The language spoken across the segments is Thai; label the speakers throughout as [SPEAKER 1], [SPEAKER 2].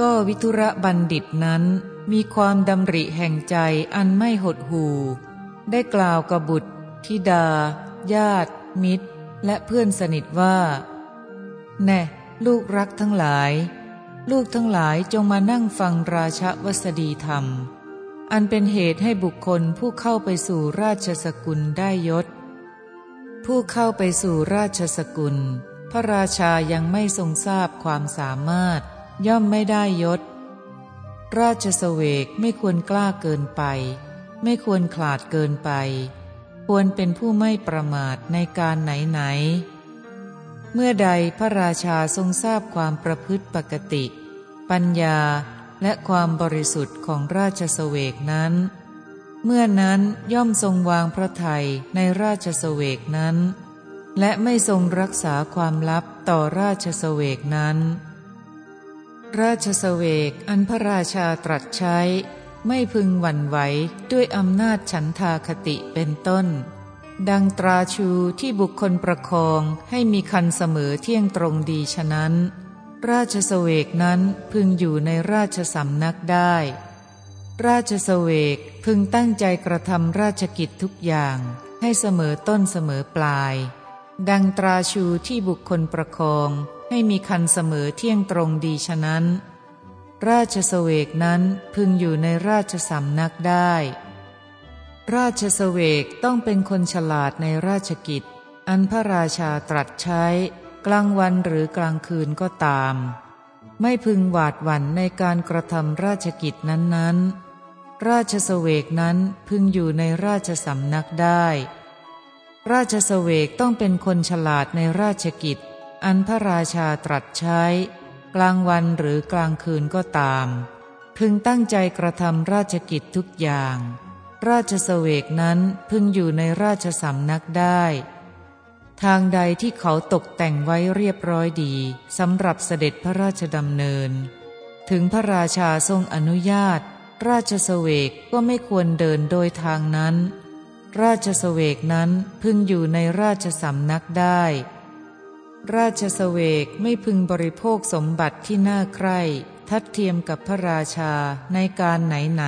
[SPEAKER 1] ก็วิทุระบัณฑิตนั้นมีความดำริแห่งใจอันไม่หดหู่ ได้กล่าวกับบุตรธิดา ญาติ มิตร และเพื่อนสนิทว่า แน่ลูกรักทั้งหลาย ลูกทั้งหลายจงมานั่งฟังราชวสดีธรรม อันเป็นเหตุให้บุคคลผู้เข้าไปสู่ราชสกุลได้ยศ ผู้เข้าไปสู่ราชสกุล พระราชายังไม่ทรงทราบความสามารถ ย่อมไม่ได้ยศ ราชสเวกไม่ควรกล้าเกินไป ไม่ควรขลาดเกินไป ควรเป็นผู้ไม่ประมาทในการไหนไหน เมื่อใดพระราชาทรงทราบความประพฤติปกติ ปัญญาและความบริสุทธิ์ของราชสเวกนั้น เมื่อนั้นย่อมทรงวางพระทัยในราชสเวกนั้นและไม่ทรงรักษาความลับต่อราชสเวกนั้น ราชสเวกอันพระราชาตรัสใช้ ไม่พึงหวั่นไหวด้วยอำนาจฉันทาคติเป็นต้น ดังตราชูที่บุคคลประคองให้มีคันเสมอเที่ยงตรงดีฉะนั้น ราชสเวกนั้นพึงอยู่ในราชสำนักได้ ราชสเวกพึงตั้งใจกระทำราชกิจทุกอย่างให้เสมอต้นเสมอปลาย ดังตราชูที่บุคคลประคอง ให้มีคันเสมอเที่ยงตรงดีฉะนั้น ราชสเวกนั้นพึงอยู่ในราชสำนักได้ ราชสเวกต้องเป็นคนฉลาดในราชกิจ อันพระราชาตรัสใช้ กลางวันหรือกลางคืนก็ตาม ไม่พึงหวาดหวั่นในการกระทำราชกิจนั้นๆ ราชสเวกนั้นพึงอยู่ในราชสำนักได้ราชสเวกต้องเป็นคนฉลาดในราชกิจ อันพระราชาตรัสใช้ กลางวันหรือกลางคืนก็ตาม พึงตั้งใจกระทำราชกิจทุกอย่าง ราชสเวกนั้นพึงอยู่ในราชสำนักได้ ทางใดที่เขาตกแต่งไว้เรียบร้อยดีสำหรับเสด็จพระราชดำเนิน ถึงพระราชาทรงอนุญาต ราชสเวกก็ไม่ควรเดินโดยทางนั้น ราชสเวกนั้นพึงอยู่ในราชสำนักได้ ราชสเวกไม่พึงบริโภคสมบัติที่น่าใคร่ทัดเทียมกับพระราชาในการไหนไหน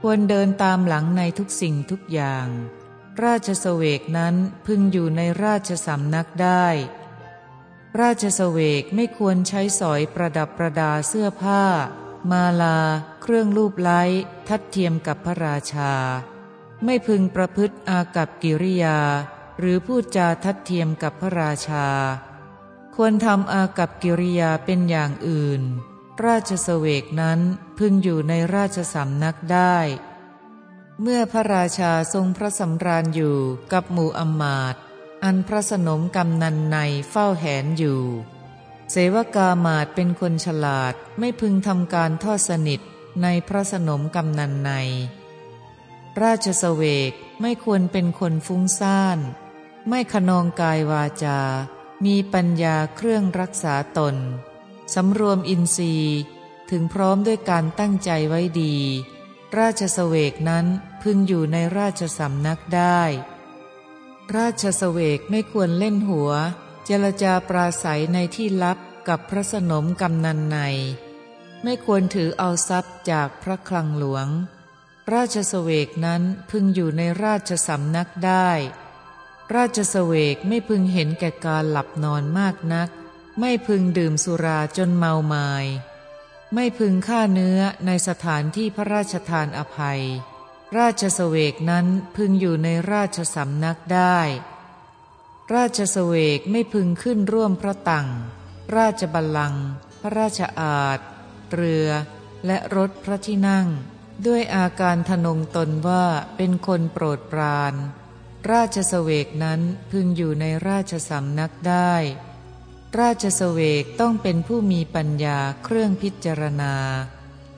[SPEAKER 1] ควรเดินตามหลังในทุกสิ่งทุกอย่าง ราชสเวกนั้นพึงอยู่ในราชสำนักได้ ราชสเวกไม่ควรใช้สอยประดับประดาเสื้อผ้า มาลา เครื่องรูปไล้ทัดเทียมกับพระราชา ไม่พึงประพฤติอากับกิริยา หรือพูดจาทัดเทียมกับพระราชา ควรทำอากับกิริยาเป็นอย่างอื่น ราชสเวกนั้นพึงอยู่ในราชสำนักได้ เมื่อพระราชาทรงพระสำราญอยู่กับหมู่อมาตอันพระสนมกำนันในเฝ้าแหนอยู่ เสวกามาตเป็นคนฉลาดไม่พึงทำการทอดสนิทในพระสนมกำนันใน ราชสเวกไม่ควรเป็นคนฟุ้งซ่าน ไม่ขนองกายวาจา มีปัญญาเครื่องรักษาตน สำรวมอินทรีย์ ถึงพร้อมด้วยการตั้งใจไว้ดี ราชสเวกนั้นพึงอยู่ในราชสำนักได้ ราชสเวกไม่ควรเล่นหัว เจรจาปราศัยในที่ลับกับพระสนมกำนันใน ไม่ควรถือเอาทรัพย์จากพระคลังหลวง ราชสเวกนั้นพึงอยู่ในราชสำนักได้ ราชสเวกไม่พึงเห็นแก่การหลับนอนมากนัก ไม่พึงดื่มสุราจนเมามาย ไม่พึงฆ่าเนื้อในสถานที่พระราชทานอภัย ราชสเวกนั้นพึงอยู่ในราชสำนักได้ ราชสเวกไม่พึงขึ้นร่วมพระตังราชบัลลังก์พระราชอาณเรือและรถพระที่นั่ง ด้วยอาการทนงตนว่าเป็นคนโปรดปราน ราชสเวกนั้นพึงอยู่ในราชสำนักได้ ราชสเวกต้องเป็นผู้มีปัญญาเครื่องพิจารณา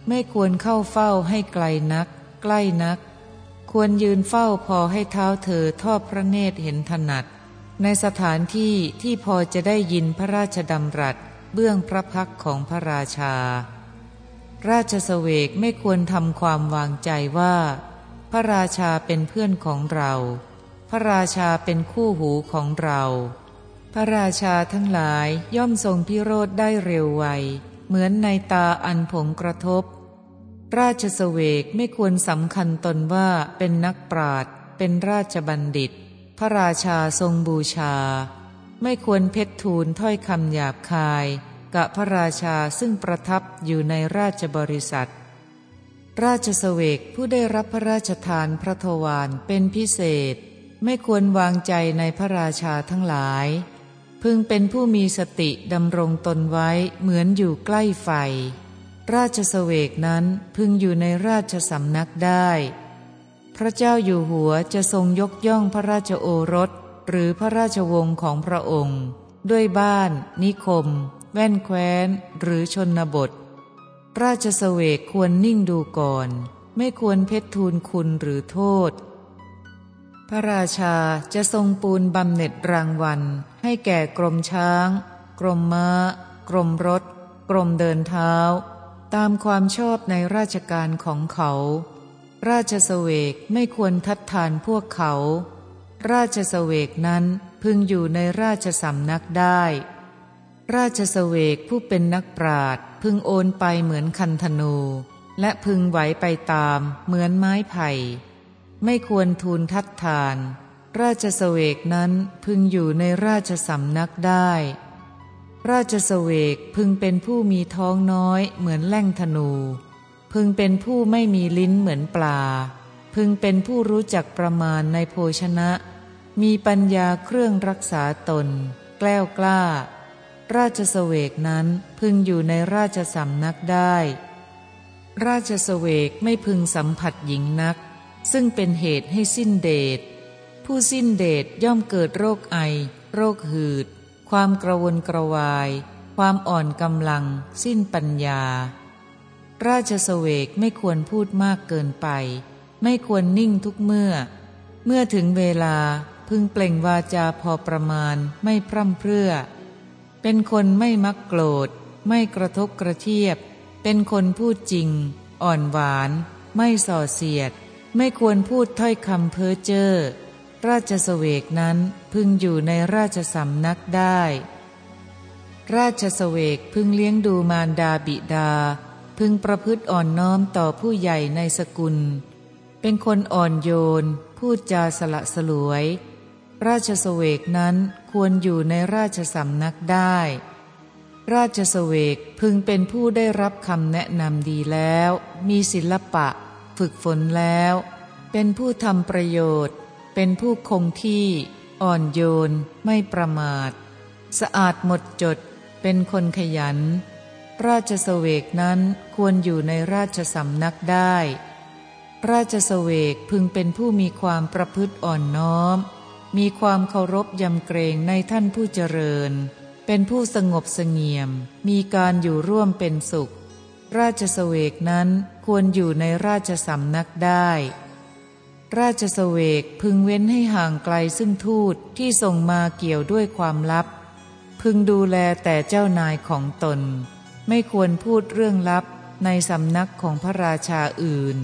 [SPEAKER 1] ไม่ควรเข้าเฝ้าให้ไกลนัก ใกล้นัก ควรยืนเฝ้าพอให้เท้าเธอทอดพระเนตรเห็นถนัด ในสถานที่ที่พอจะได้ยินพระราชดำรัสเบื้องพระพักของพระราชา ราชสเวกไม่ควรทำความวางใจว่า พระราชาเป็นเพื่อนของเรา พระราชาเป็นคู่หูของเรา พระราชาทั้งหลายย่อมทรงพิโรธได้เร็วไว เหมือนในตาอันผงกระทบ ราชสเวกไม่ควรสำคัญตนว่าเป็นนักปราดเป็นราชบัณฑิต พระราชาทรงบูชา ไม่ควรเพชรทูลถ้อยคำหยาบคาย กะพระราชาซึ่งประทับอยู่ในราชบริษัทราชสเวกผู้ได้รับพระราชทานพระทวารเป็นพิเศษ ไม่ควรวางใจในพระราชาทั้งหลาย พึงเป็นผู้มีสติดำรงตนไว้เหมือนอยู่ใกล้ไฟ ราชสเวกนั้นพึงอยู่ในราชสำนักได้ พระเจ้าอยู่หัวจะทรงยกย่องพระราชโอรส หรือพระราชวงศ์ของพระองค์ ด้วยบ้าน นิคม แว่นแคว้น หรือชนบท ราชสเวกควรนิ่งดูก่อน ไม่ควรเพชรทูลคุณหรือโทษ พระราชาจะทรงปูนบำเหน็จรางวัล ให้แก่กรมช้าง กรมม้า กรมรถ กรมเดินเท้า ตามความชอบในราชการของเขา ราชสเวกไม่ควรทัดทานพวกเขา ราชสเวกนั้นพึงอยู่ในราชสำนักได้ ราชสเวกผู้เป็นนักปราดพึงโอนไปเหมือนคันธนู และพึงไหวไปตามเหมือนไม้ไผ่ ไม่ควรทูลทัดทาน ราชสเวกนั้นพึงอยู่ในราชสำนักได้ ราชสเวกพึงเป็นผู้มีท้องน้อยเหมือนแล่งธนู พึงเป็นผู้ไม่มีลิ้นเหมือนปลา พึงเป็นผู้รู้จักประมาณในโภชนะ มีปัญญาเครื่องรักษาตน แกล้วกล้า ราชสเวกนั้นพึงอยู่ในราชสำนักได้ราชสเวกไม่พึงสัมผัสหญิงนัก ซึ่งเป็นเหตุให้สิ้นเดช ผู้สิ้นเดชย่อมเกิดโรคไอ โรคหืด ความกระวนกระวาย ความอ่อนกำลัง สิ้นปัญญา ราชสเวกไม่ควรพูดมากเกินไป ไม่ควรนิ่งทุกเมื่อ เมื่อถึงเวลาพึงเปล่งวาจาพอประมาณไม่พร่ำเพรื่อ เป็นคนไม่มักโกรธ ไม่กระทบกระเทียบ เป็นคนพูดจริง อ่อนหวาน ไม่ส่อเสียด ไม่ควรพูดถ้อยคำเพ้อเจ้อราชสเวกนั้นพึงอยู่ในราชสำนักได้ ราชสเวกพึงเลี้ยงดูมารดาบิดา พึงประพฤติอ่อนน้อมต่อผู้ใหญ่ในสกุล เป็นคนอ่อนโยน พูดจาสละสลวย ราชสเวกนั้นควรอยู่ในราชสำนักได้ ราชสเวกพึงเป็นผู้ได้รับคำแนะนำดีแล้ว มีศิลปะ ฝึกฝนแล้ว เป็นผู้ทำประโยชน์ เป็นผู้คงที่อ่อนโยน ไม่ประมาท สะอาดหมดจด เป็นคนขยัน ราชสเวกนั้นควรอยู่ในราชสำนักได้ ราชสเวกพึงเป็นผู้มีความประพฤติอ่อนน้อม มีความเคารพยำเกรงในท่านผู้เจริญ เป็นผู้สงบเสงี่ยม มีการอยู่ร่วมเป็นสุข ราชสเวกนั้น ควรอยู่ในราชสำนักได้ ราชสเวกพึงเว้นให้ห่างไกลซึ่งทูตที่ส่งมาเกี่ยวด้วยความลับ พึงดูแลแต่เจ้านายของตน ไม่ควรพูดเรื่องลับในสำนักของพระราชาอื่น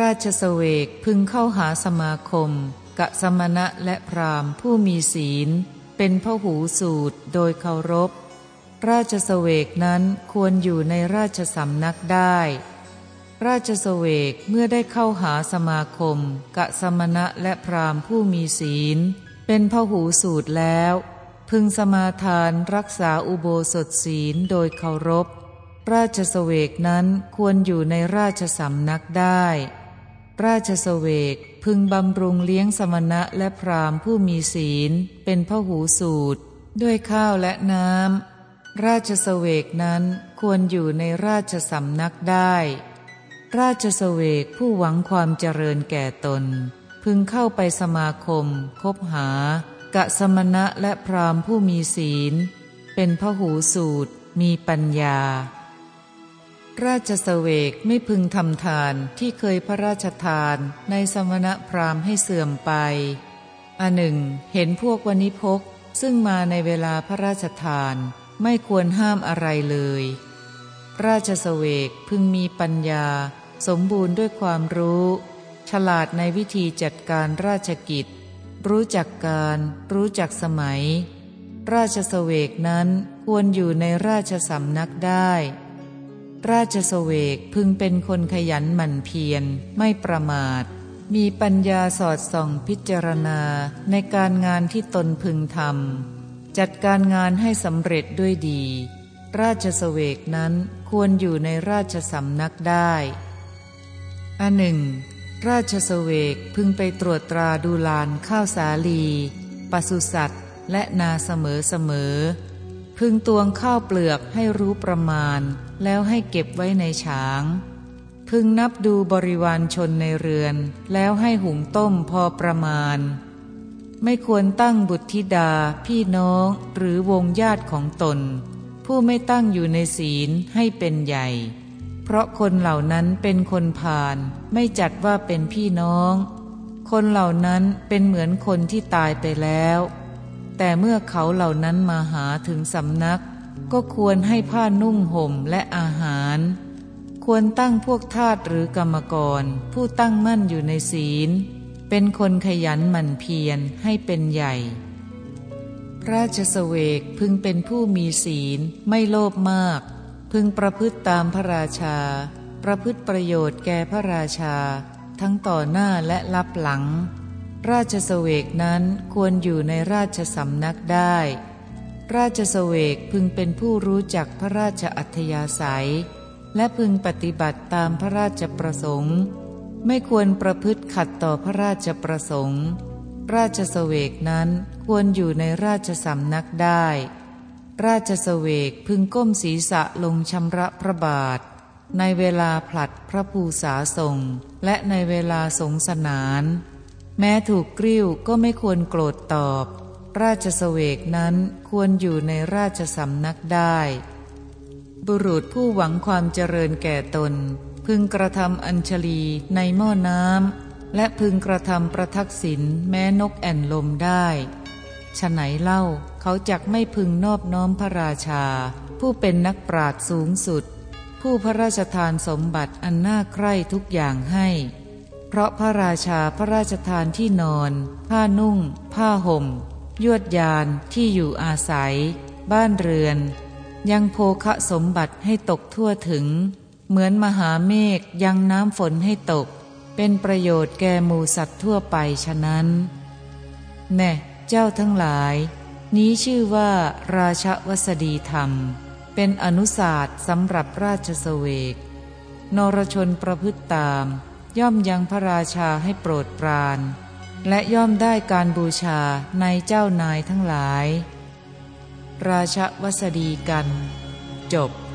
[SPEAKER 1] ราชสเวกพึงเข้าหาสมาคมกะสมณะและพรามผู้มีศีล เป็นพหูสูตรโดยเคารพ ราชสเวกนั้นควรอยู่ในราชสำนักได้ ราชสเวกเมื่อได้เข้าหาสมาคมกะสมณะและพรามผู้มีศีล เป็นพหูสูตรแล้ว พึงสมาทานรักษาอุโบสถศีลโดยเคารพ ราชสเวกนั้นควรอยู่ในราชสำนักได้ ราชสเวกพึงบำรุงเลี้ยงสมณะและพรามผู้มีศีล เป็นพหูสูตร ด้วยข้าวและน้ำ ราชสเวกนั้นควรอยู่ในราชสำนักได้ ราชสเวกผู้หวังความเจริญแก่ตน พึงเข้าไปสมาคม คบหา กะสมณะและพรามผู้มีศีล เป็นพหูสูตร มีปัญญา ราชสเวกไม่พึงทำทานที่เคยพระราชทานในสมณะพราหมณ์ให้เสื่อมไปอันหนึ่ง เห็นพวกวณิพกซึ่งมาในเวลาพระราชทาน ไม่ควรห้ามอะไรเลย ราชสเวกพึงมีปัญญา สมบูรณ์ด้วยความรู้ ฉลาดในวิธีจัดการราชกิจ รู้จักการ รู้จักสมัย ราชสเวกนั้นควรอยู่ในราชสำนักได้ ราชสเวกพึงเป็นคนขยันหมั่นเพียรไม่ประมาท มีปัญญาสอดส่องพิจารณาในการงานที่ตนพึงทำ จัดการงานให้สำเร็จด้วยดี ราชสเวกนั้นควรอยู่ในราชสำนักได้อันหนึ่ง ราชสเวกพึงไปตรวจตราดูลานข้าวสาลีปศุสัตว์ และนาเสมอเสมอ พึงตวงข้าวเปลือกให้รู้ประมาณ แล้วให้เก็บไว้ในฉาง พึงนับดูบริวารชนในเรือน แล้วให้หุงต้มพอประมาณ ไม่ควรตั้งบุตรธิดา พี่น้องหรือวงญาติของตน ผู้ไม่ตั้งอยู่ในศีลให้เป็นใหญ่ เพราะคนเหล่านั้นเป็นคนผ่าน ไม่จัดว่าเป็นพี่น้อง คนเหล่านั้นเป็นเหมือนคนที่ตายไปแล้ว แต่เมื่อเขาเหล่านั้นมาหาถึงสำนัก ก็ควรให้ผ้านุ่งห่มและอาหาร ควรตั้งพวกทาสหรือกรรมกร ผู้ตั้งมั่นอยู่ในศีล เป็นคนขยันหมั่นเพียรให้เป็นใหญ่ ราชสเวกพึงเป็นผู้มีศีลไม่โลภมาก พึงประพฤติตามพระราชา ประพฤติประโยชน์แก่พระราชา ทั้งต่อหน้าและลับหลัง ราชสเวกนั้นควรอยู่ในราชสำนักได้ ราชสเวกพึงเป็นผู้รู้จักพระราชอัธยาศัย และพึงปฏิบัติตามพระราชประสงค์ ไม่ควรประพฤติขัดต่อพระราชประสงค์ ราชสเวกนั้นควรอยู่ในราชสำนักได้ ราชสเวกพึงก้มศีรษะลงชำระพระบาท ในเวลาผลัดพระภูษาส่งและในเวลาสงสนาน แม้ถูกกริ้วก็ไม่ควรโกรธตอบ ราชสเวกนั้นควรอยู่ในราชสำนักได้ บุรุษผู้หวังความเจริญแก่ตน พึงกระทำอัญชลีในหม้อน้ำและพึงกระทำประทักษิณแม้นกแอ่นลมได้ฉไหนเล่าเขาจักไม่พึงนอบน้อมพระราชา ผู้เป็นนักปราดสูงสุด ผู้พระราชทานสมบัติอันน่าใคร่ทุกอย่างให้ เพราะพระราชาพระราชทานที่นอน ผ้านุ่ง ผ้าห่ม ยวดยานที่อยู่อาศัย บ้านเรือน ยังโภคะสมบัติให้ตกทั่วถึง เหมือนมหาเมฆยังน้ำฝนให้ตก เป็นประโยชน์แก่หมูสัตว์ทั่วไปฉะนั้น แน่เจ้าทั้งหลาย นี้ชื่อว่าราชวสดีธรรม เป็นอนุศาสตร์สำหรับราชสเวก นรชนประพฤติตาม ย่อมยังพระราชาให้โปรดปราน และย่อมได้การบูชาในเจ้านายทั้งหลาย ราชวสดีกัน จบ